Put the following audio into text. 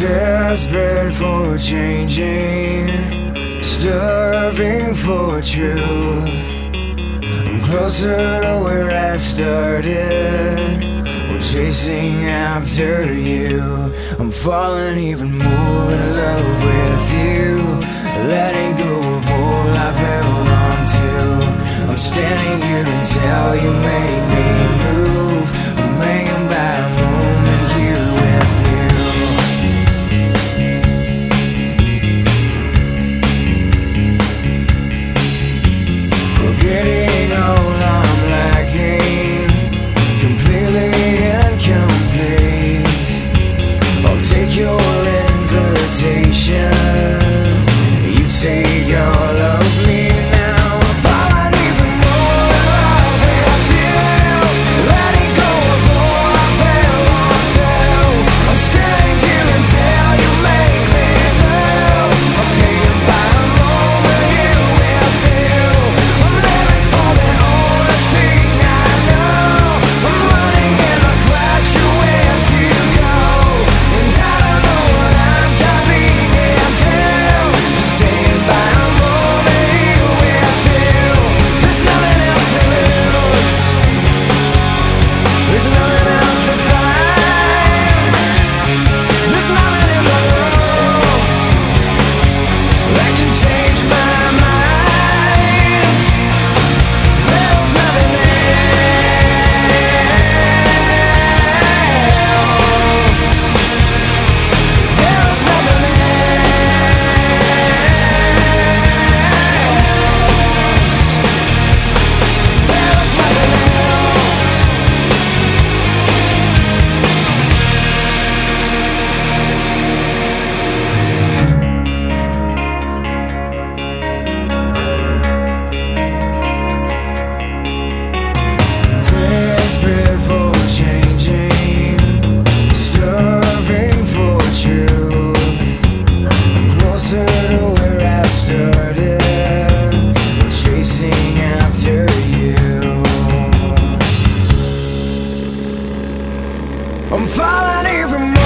Desperate for changing, starving for truth. I'm closer to where I started. I'm chasing after you. I'm falling even more in love with you. I can change I'm falling even more.